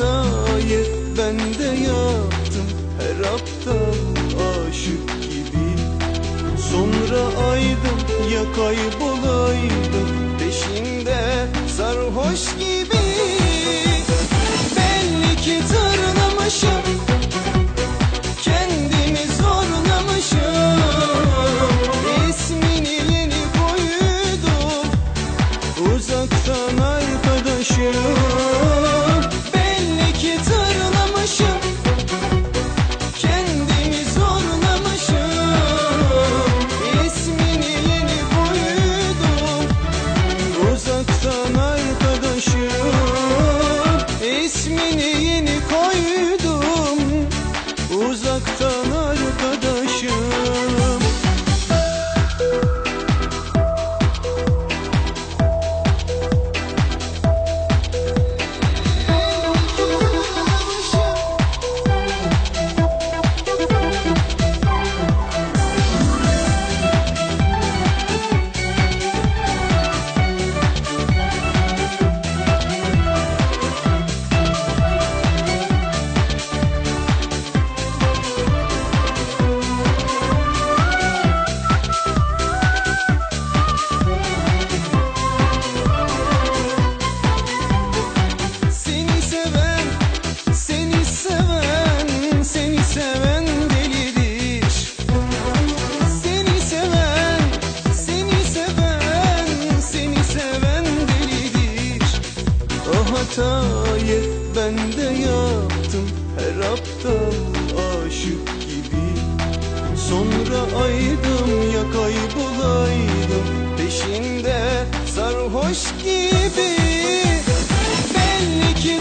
hatayı ben de yaptım. Her aptal aşık gibi. Sonra aydım ya kaybolaydım. Peşinde sarhoş gibi. Belli ki tırnamışım kendimi zorlamışım. İsmini yeni koydum uzaktan arkadaşım. hatayı ben de yaptım. Her aptal aşık gibi. Sonra aydım ya kaybolaydım. Peşinde sarhoş gibi. Belli ki